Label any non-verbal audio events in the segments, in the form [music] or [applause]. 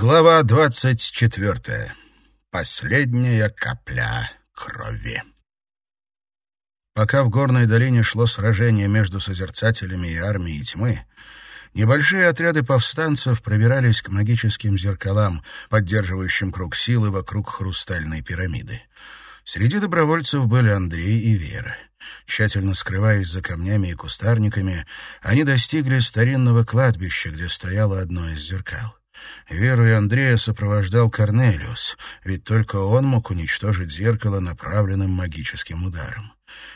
Глава двадцать четвертая. Последняя капля крови. Пока в горной долине шло сражение между созерцателями и армией тьмы, небольшие отряды повстанцев пробирались к магическим зеркалам, поддерживающим круг силы вокруг хрустальной пирамиды. Среди добровольцев были Андрей и Вера. Тщательно скрываясь за камнями и кустарниками, они достигли старинного кладбища, где стояло одно из зеркал. Веру и Андрея сопровождал Корнелиус, ведь только он мог уничтожить зеркало направленным магическим ударом.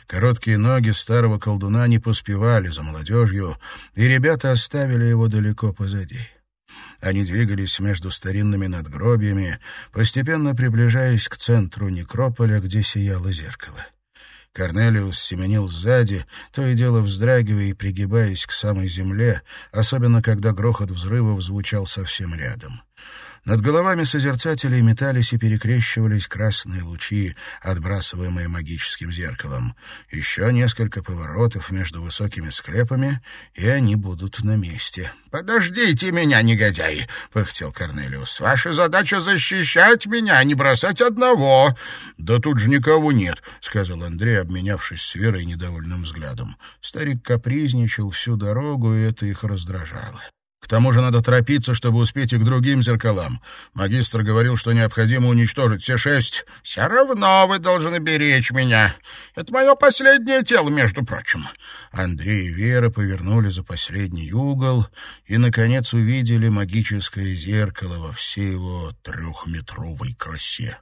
Короткие ноги старого колдуна не поспевали за молодежью, и ребята оставили его далеко позади. Они двигались между старинными надгробиями, постепенно приближаясь к центру некрополя, где сияло зеркало. Корнелиус семенил сзади, то и дело вздрагивая и пригибаясь к самой земле, особенно когда грохот взрывов звучал совсем рядом. Над головами созерцателей метались и перекрещивались красные лучи, отбрасываемые магическим зеркалом. Еще несколько поворотов между высокими склепами, и они будут на месте. «Подождите меня, негодяй!» — пыхтел Корнелиус. «Ваша задача — защищать меня, а не бросать одного!» «Да тут же никого нет!» — сказал Андрей, обменявшись с Верой недовольным взглядом. Старик капризничал всю дорогу, и это их раздражало. К тому же надо торопиться, чтобы успеть и к другим зеркалам. Магистр говорил, что необходимо уничтожить все шесть. Все равно вы должны беречь меня. Это мое последнее тело, между прочим. Андрей и Вера повернули за последний угол и, наконец, увидели магическое зеркало во всей его трехметровой красе.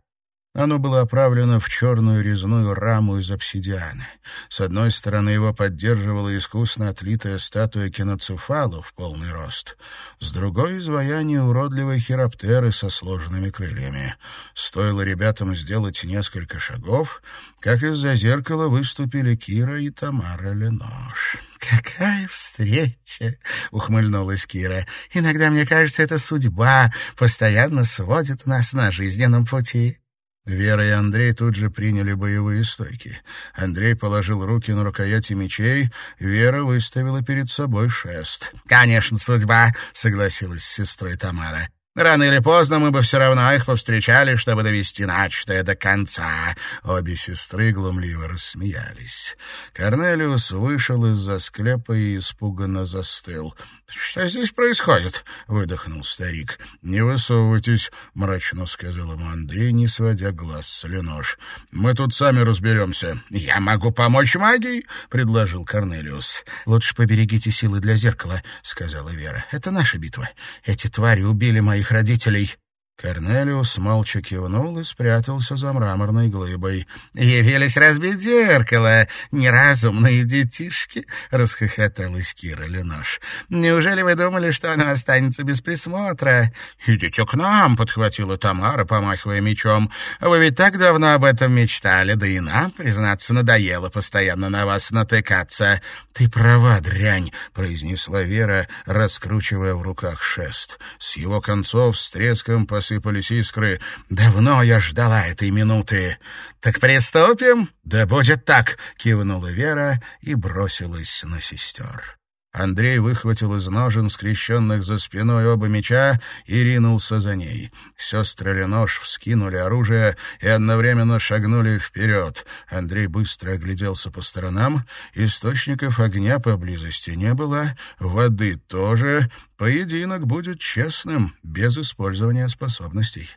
Оно было оправлено в черную резную раму из обсидиана. С одной стороны его поддерживала искусно отлитая статуя киноцефала в полный рост, с другой — изваяние уродливой хироптеры со сложенными крыльями. Стоило ребятам сделать несколько шагов, как из-за зеркала выступили Кира и Тамара Ленош. «Какая встреча!» — ухмыльнулась Кира. «Иногда, мне кажется, это судьба постоянно сводит нас на жизненном пути». Вера и Андрей тут же приняли боевые стойки. Андрей положил руки на рукояти мечей, Вера выставила перед собой шест. «Конечно, судьба», — согласилась с сестрой Тамара. Рано или поздно мы бы все равно их повстречали, чтобы довести начатое до конца. Обе сестры глумливо рассмеялись. Корнелиус вышел из-за склепа и испуганно застыл. — Что здесь происходит? — выдохнул старик. — Не высовывайтесь, — мрачно сказал ему Андрей, не сводя глаз с Ленош. — Мы тут сами разберемся. — Я могу помочь магией, — предложил Корнелиус. — Лучше поберегите силы для зеркала, — сказала Вера. — Это наша битва. Эти твари убили моих моих родителей. Корнелиус молча кивнул и спрятался за мраморной глыбой. «Явились разбить зеркало, неразумные детишки!» — расхохоталась Кира Ленош. «Неужели вы думали, что оно останется без присмотра?» «Идите к нам!» — подхватила Тамара, помахивая мечом. «Вы ведь так давно об этом мечтали, да и нам, признаться, надоело постоянно на вас натыкаться». «Ты права, дрянь!» — произнесла Вера, раскручивая в руках шест. С его концов с треском посыпался посыпались искры. «Давно я ждала этой минуты». «Так приступим?» «Да будет так!» — кивнула Вера и бросилась на сестер. Андрей выхватил из ножен, скрещенных за спиной оба меча, и ринулся за ней. Сестры Ленош вскинули оружие и одновременно шагнули вперед. Андрей быстро огляделся по сторонам. Источников огня поблизости не было, воды тоже, Поединок будет честным, без использования способностей.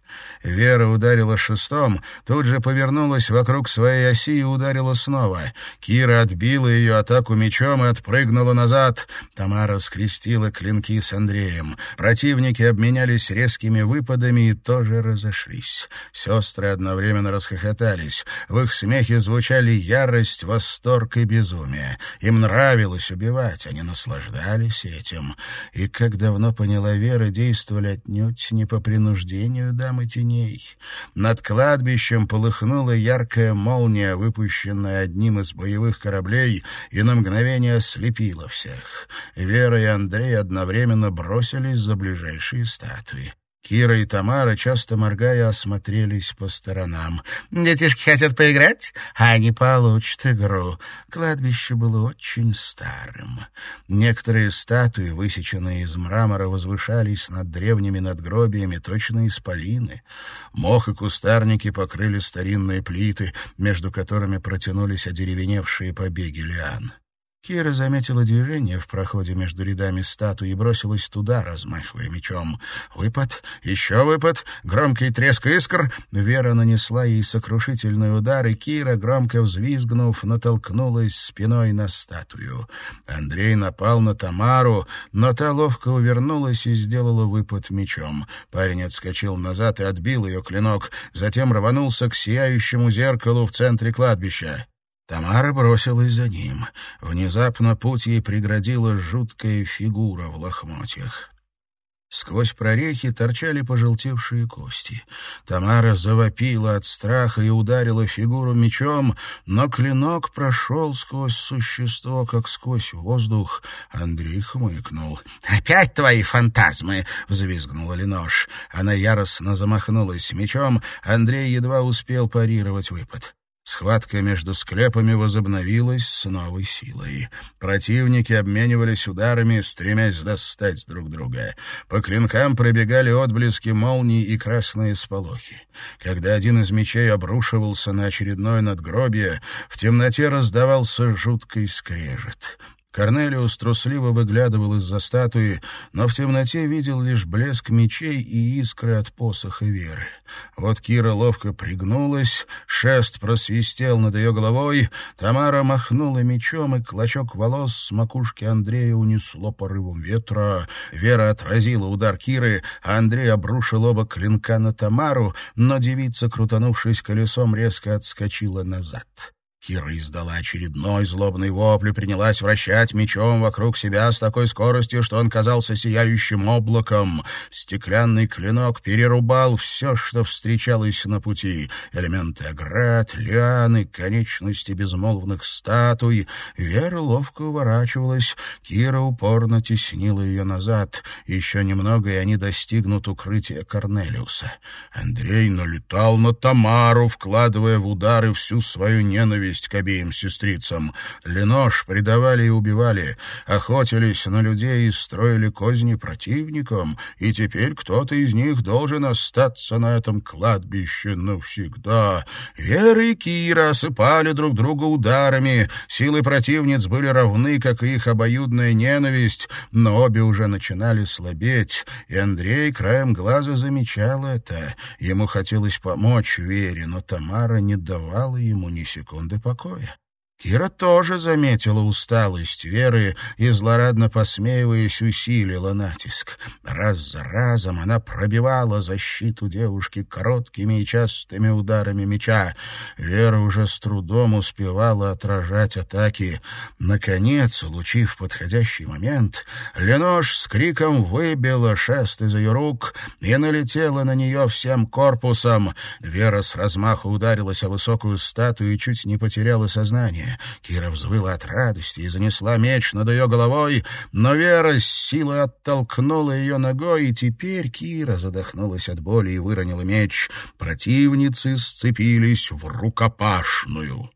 Вера ударила шестом, тут же повернулась вокруг своей оси и ударила снова. Кира отбила ее атаку мечом и отпрыгнула назад. Тамара скрестила клинки с Андреем. Противники обменялись резкими выпадами и тоже разошлись. Сестры одновременно расхохотались. В их смехе звучали ярость, восторг и безумие. Им нравилось убивать, они наслаждались этим. И как как давно поняла Вера, действовали отнюдь не по принуждению дамы теней. Над кладбищем полыхнула яркая молния, выпущенная одним из боевых кораблей, и на мгновение ослепила всех. Вера и Андрей одновременно бросились за ближайшие статуи. Кира и Тамара, часто моргая, осмотрелись по сторонам. «Детишки хотят поиграть, а они получат игру». Кладбище было очень старым. Некоторые статуи, высеченные из мрамора, возвышались над древними надгробиями, точно исполины. Мох и кустарники покрыли старинные плиты, между которыми протянулись одеревеневшие побеги лиан. Кира заметила движение в проходе между рядами статуи и бросилась туда, размахивая мечом. Выпад, еще выпад, громкий треск искр. Вера нанесла ей сокрушительный удар, и Кира, громко взвизгнув, натолкнулась спиной на статую. Андрей напал на Тамару, но та ловко увернулась и сделала выпад мечом. Парень отскочил назад и отбил ее клинок, затем рванулся к сияющему зеркалу в центре кладбища. Тамара бросилась за ним. Внезапно путь ей преградила жуткая фигура в лохмотьях. Сквозь прорехи торчали пожелтевшие кости. Тамара завопила от страха и ударила фигуру мечом, но клинок прошел сквозь существо, как сквозь воздух. Андрей хмыкнул. «Опять твои фантазмы!» — взвизгнула Ленош. Она яростно замахнулась мечом. Андрей едва успел парировать выпад. Схватка между склепами возобновилась с новой силой. Противники обменивались ударами, стремясь достать друг друга. По клинкам пробегали отблески молний и красные сполохи. Когда один из мечей обрушивался на очередное надгробие, в темноте раздавался жуткий скрежет. Корнелиус трусливо выглядывал из-за статуи, но в темноте видел лишь блеск мечей и искры от посоха веры. Вот Кира ловко пригнулась, шест просвистел над ее головой, Тамара махнула мечом, и клочок волос с макушки Андрея унесло порывом ветра. Вера отразила удар Киры, а Андрей обрушил оба клинка на Тамару, но девица, крутанувшись колесом, резко отскочила назад. Кира издала очередной злобный вопль и принялась вращать мечом вокруг себя с такой скоростью, что он казался сияющим облаком. Стеклянный клинок перерубал все, что встречалось на пути. Элементы оград, лианы, конечности безмолвных статуй. Вера ловко уворачивалась. Кира упорно теснила ее назад. Еще немного, и они достигнут укрытия Корнелиуса. Андрей налетал на Тамару, вкладывая в удары всю свою ненависть ненависть к обеим сестрицам. Ленош предавали и убивали, охотились на людей и строили козни противникам, и теперь кто-то из них должен остаться на этом кладбище навсегда. Вера и Кира осыпали друг друга ударами, силы противниц были равны, как и их обоюдная ненависть, но обе уже начинали слабеть, и Андрей краем глаза замечал это. Ему хотелось помочь Вере, но Тамара не давала ему ни секунды покоя. Кира тоже заметила усталость Веры и, злорадно посмеиваясь, усилила натиск. Раз за разом она пробивала защиту девушки короткими и частыми ударами меча. Вера уже с трудом успевала отражать атаки. Наконец, улучив подходящий момент, Ленош с криком выбила шест из ее рук и налетела на нее всем корпусом. Вера с размаху ударилась о высокую статую и чуть не потеряла сознание. Кира взвыла от радости и занесла меч над ее головой, но Вера с силой оттолкнула ее ногой, и теперь Кира задохнулась от боли и выронила меч. Противницы сцепились в рукопашную.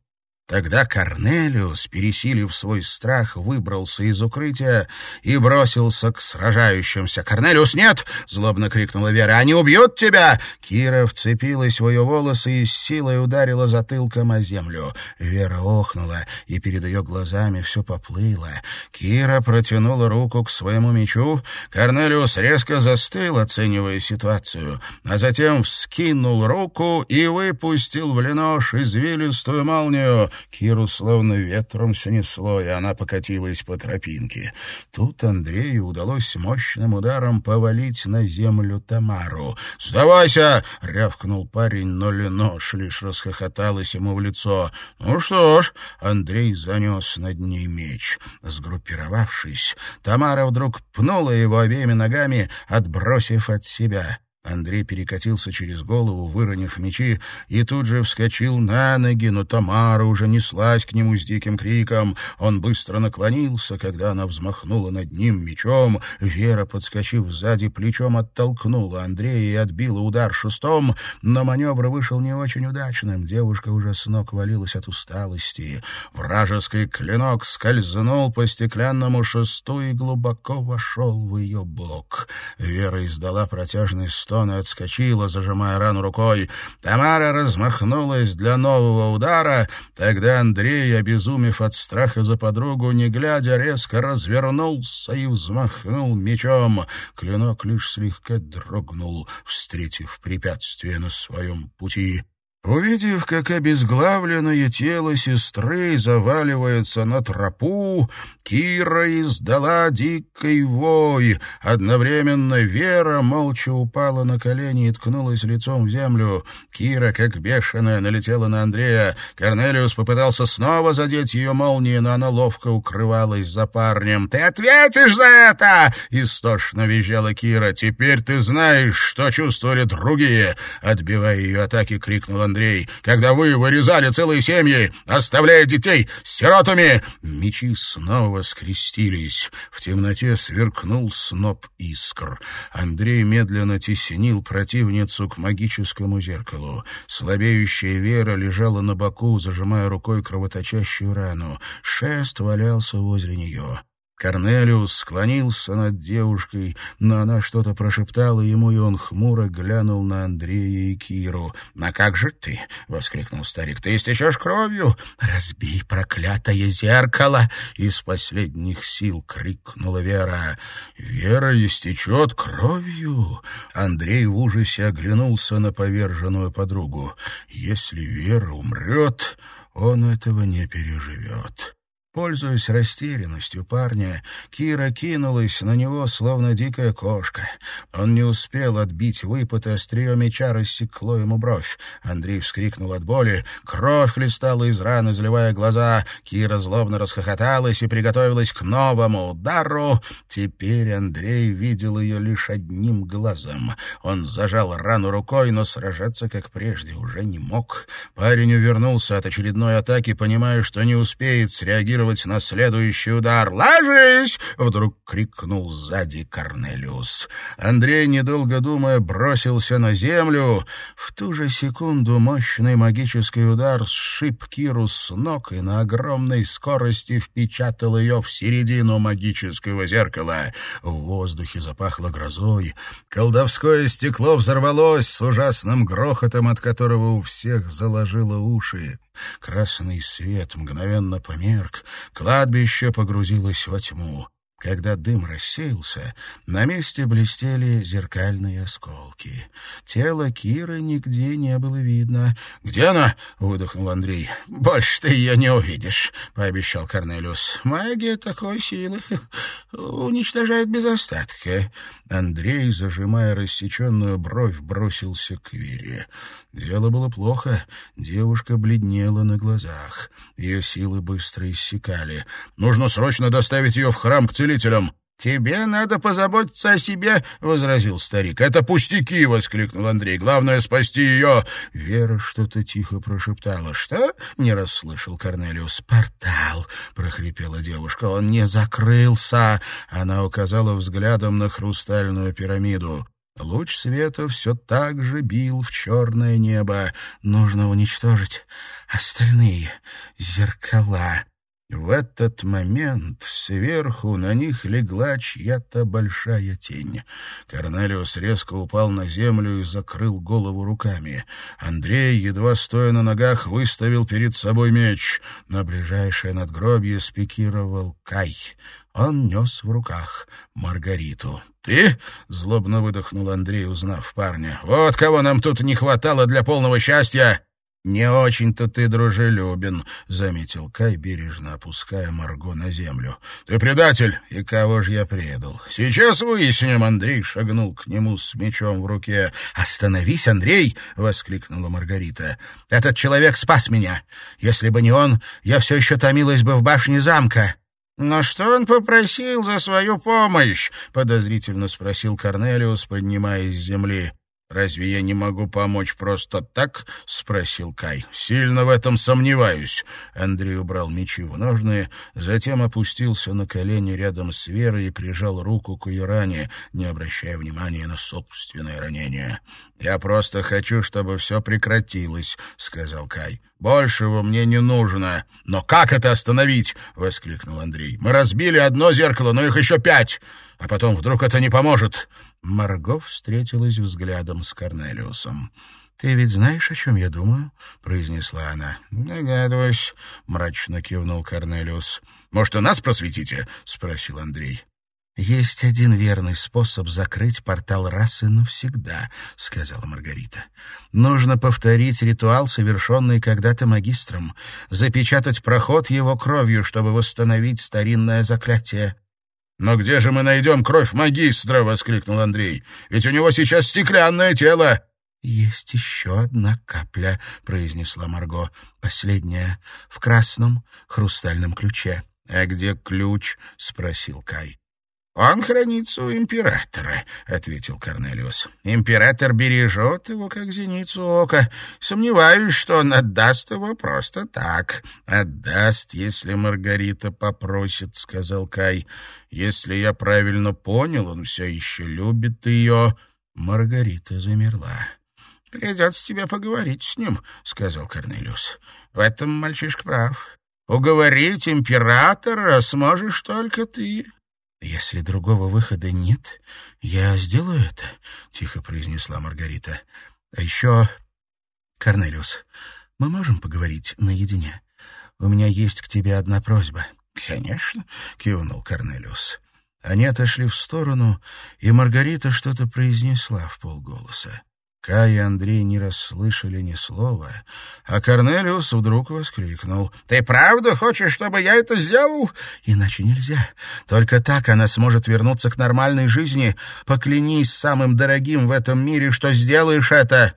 Тогда Корнелиус, пересилив свой страх, выбрался из укрытия и бросился к сражающимся. «Корнелиус, нет!» — злобно крикнула Вера. «Они убьют тебя!» Кира вцепилась в ее волосы и с силой ударила затылком о землю. Вера охнула, и перед ее глазами все поплыло. Кира протянула руку к своему мечу. Корнелиус резко застыл, оценивая ситуацию, а затем вскинул руку и выпустил в ленош извилистую молнию. Киру словно ветром снесло, и она покатилась по тропинке. Тут Андрею удалось мощным ударом повалить на землю Тамару. «Сдавайся!» — рявкнул парень, но Ленош лишь расхохоталась ему в лицо. «Ну что ж...» — Андрей занес над ней меч. Сгруппировавшись, Тамара вдруг пнула его обеими ногами, отбросив от себя. Андрей перекатился через голову, выронив мечи, и тут же вскочил на ноги, но Тамара уже неслась к нему с диким криком. Он быстро наклонился, когда она взмахнула над ним мечом. Вера, подскочив сзади, плечом оттолкнула Андрея и отбила удар шестом, но маневр вышел не очень удачным. Девушка уже с ног валилась от усталости. Вражеский клинок скользнул по стеклянному шесту и глубоко вошел в ее бок. Вера издала протяжный стон, он и отскочила, зажимая рану рукой. Тамара размахнулась для нового удара. Тогда Андрей, обезумев от страха за подругу, не глядя, резко развернулся и взмахнул мечом. Клинок лишь слегка дрогнул, встретив препятствие на своем пути. Увидев, как обезглавленное тело сестры заваливается на тропу, Кира издала дикий вой. Одновременно Вера молча упала на колени и ткнулась лицом в землю. Кира, как бешеная, налетела на Андрея. Корнелиус попытался снова задеть ее молнией, но она ловко укрывалась за парнем. «Ты ответишь за это!» — истошно визжала Кира. «Теперь ты знаешь, что чувствовали другие!» Отбивая ее атаки, крикнул Андрей. Андрей, когда вы вырезали целые семьи, оставляя детей сиротами!» Мечи снова скрестились. В темноте сверкнул сноп искр. Андрей медленно теснил противницу к магическому зеркалу. Слабеющая Вера лежала на боку, зажимая рукой кровоточащую рану. Шест валялся возле нее. Корнелиус склонился над девушкой, но она что-то прошептала ему, и он хмуро глянул на Андрея и Киру. «На как же ты?» — воскликнул старик. «Ты истечешь кровью! Разбей проклятое зеркало!» Из последних сил крикнула Вера. «Вера истечет кровью!» Андрей в ужасе оглянулся на поверженную подругу. «Если Вера умрет, он этого не переживет». Пользуясь растерянностью парня, Кира кинулась на него, словно дикая кошка. Он не успел отбить выпад, и острие меча рассекло ему бровь. Андрей вскрикнул от боли. Кровь хлестала из раны, заливая глаза. Кира злобно расхохоталась и приготовилась к новому удару. Теперь Андрей видел ее лишь одним глазом. Он зажал рану рукой, но сражаться, как прежде, уже не мог. Парень увернулся от очередной атаки, понимая, что не успеет среагировать реагировать на следующий удар. «Ложись!» — вдруг крикнул сзади Корнелиус. Андрей, недолго думая, бросился на землю. В ту же секунду мощный магический удар сшиб Киру с ног и на огромной скорости впечатал ее в середину магического зеркала. В воздухе запахло грозой. Колдовское стекло взорвалось с ужасным грохотом, от которого у всех заложило уши. Красный свет мгновенно померк, кладбище погрузилось во тьму. Когда дым рассеялся, на месте блестели зеркальные осколки. Тело Киры нигде не было видно. «Где она?» — выдохнул Андрей. «Больше ты ее не увидишь», — пообещал Корнелиус. «Магия такой силы [laughs] уничтожает без остатка». Андрей, зажимая рассеченную бровь, бросился к Вере. Дело было плохо. Девушка бледнела на глазах. Ее силы быстро иссякали. «Нужно срочно доставить ее в храм к целителям». «Тебе надо позаботиться о себе», — возразил старик. «Это пустяки!» — воскликнул Андрей. «Главное — спасти ее!» Вера что-то тихо прошептала. «Что?» — не расслышал Корнелиус. «Портал!» — прохрипела девушка. «Он не закрылся!» Она указала взглядом на хрустальную пирамиду. Луч света все так же бил в черное небо. Нужно уничтожить остальные зеркала. В этот момент сверху на них легла чья-то большая тень. Корнелиус резко упал на землю и закрыл голову руками. Андрей, едва стоя на ногах, выставил перед собой меч. На ближайшее надгробье спикировал Кай. Он нес в руках Маргариту. «Ты?» — злобно выдохнул Андрей, узнав парня. «Вот кого нам тут не хватало для полного счастья!» «Не очень-то ты дружелюбен», — заметил Кай, бережно опуская Марго на землю. «Ты предатель! И кого же я предал? Сейчас выясним!» Андрей шагнул к нему с мечом в руке. «Остановись, Андрей!» — воскликнула Маргарита. «Этот человек спас меня. Если бы не он, я все еще томилась бы в башне замка». «Но что он попросил за свою помощь?» — подозрительно спросил Корнелиус, поднимаясь с земли. «Разве я не могу помочь просто так?» — спросил Кай. «Сильно в этом сомневаюсь». Андрей убрал мечи в ножные, затем опустился на колени рядом с Верой и прижал руку к ее ране, не обращая внимания на собственное ранение. «Я просто хочу, чтобы все прекратилось», — сказал Кай. «Большего мне не нужно». «Но как это остановить?» — воскликнул Андрей. «Мы разбили одно зеркало, но их еще пять. А потом вдруг это не поможет». Марго встретилась взглядом с Корнелиусом. «Ты ведь знаешь, о чем я думаю?» — произнесла она. «Догадываюсь», — мрачно кивнул Корнелиус. «Может, и нас просветите?» — спросил Андрей. «Есть один верный способ закрыть портал расы навсегда», — сказала Маргарита. «Нужно повторить ритуал, совершенный когда-то магистром, запечатать проход его кровью, чтобы восстановить старинное заклятие». «Но где же мы найдем кровь магистра?» — воскликнул Андрей. «Ведь у него сейчас стеклянное тело!» «Есть еще одна капля», — произнесла Марго. «Последняя, в красном хрустальном ключе». «А где ключ?» — спросил Кай. «Он хранится у императора», — ответил Корнелиус. «Император бережет его, как зеницу ока. Сомневаюсь, что он отдаст его просто так». «Отдаст, если Маргарита попросит», — сказал Кай. «Если я правильно понял, он все еще любит ее». Маргарита замерла. «Придется тебе поговорить с ним», — сказал Корнелиус. «В этом мальчишка прав. Уговорить императора сможешь только ты». «Если другого выхода нет, я сделаю это», — тихо произнесла Маргарита. «А еще, Корнелиус, мы можем поговорить наедине? У меня есть к тебе одна просьба». «Конечно», — кивнул Корнелиус. Они отошли в сторону, и Маргарита что-то произнесла в полголоса. Кай и Андрей не расслышали ни слова, а Корнелиус вдруг воскликнул. «Ты правда хочешь, чтобы я это сделал?» «Иначе нельзя. Только так она сможет вернуться к нормальной жизни. Поклянись самым дорогим в этом мире, что сделаешь это!»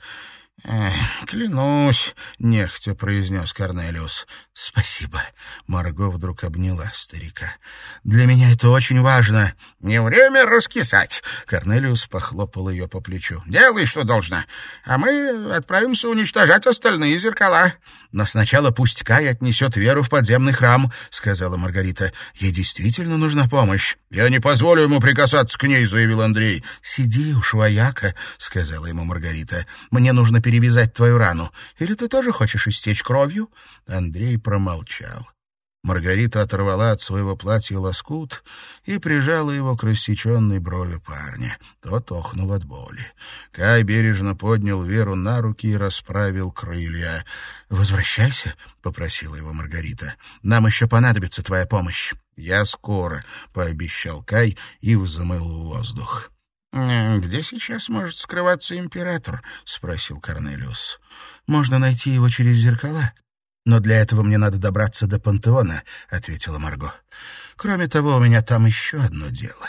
«Клянусь», — нехотя произнес Корнелиус. «Спасибо», — Марго вдруг обняла старика. «Для меня это очень важно». «Не время раскисать», — Корнелиус похлопал ее по плечу. «Делай, что должно, а мы отправимся уничтожать остальные зеркала». «Но сначала пусть Кай отнесет Веру в подземный храм», — сказала Маргарита. «Ей действительно нужна помощь». «Я не позволю ему прикасаться к ней», — заявил Андрей. «Сиди уж, вояка», — сказала ему Маргарита. «Мне нужно перевязать твою рану. Или ты тоже хочешь истечь кровью?» Андрей промолчал. Маргарита оторвала от своего платья лоскут и прижала его к рассеченной брови парня. Тот охнул от боли. Кай бережно поднял Веру на руки и расправил крылья. «Возвращайся», — попросила его Маргарита. «Нам еще понадобится твоя помощь». «Я скоро», — пообещал Кай и взмыл в воздух. «Где сейчас может скрываться император?» — спросил Корнелиус. «Можно найти его через зеркала. Но для этого мне надо добраться до пантеона», — ответила Марго. «Кроме того, у меня там еще одно дело».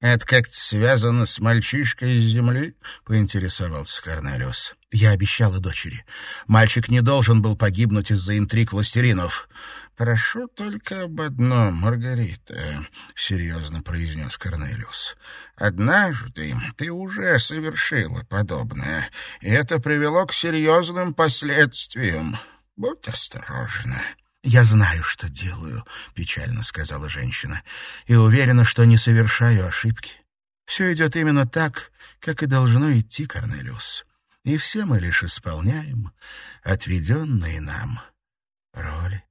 «Это как-то связано с мальчишкой из земли?» — поинтересовался Корнелиус. «Я обещала дочери. Мальчик не должен был погибнуть из-за интриг властелинов». «Прошу только об одном, Маргарита», — серьезно произнес Корнелиус. «Однажды ты уже совершила подобное, и это привело к серьезным последствиям. Будь осторожна». «Я знаю, что делаю», — печально сказала женщина, «и уверена, что не совершаю ошибки. Все идет именно так, как и должно идти, Корнелиус. И все мы лишь исполняем отведенные нам роли».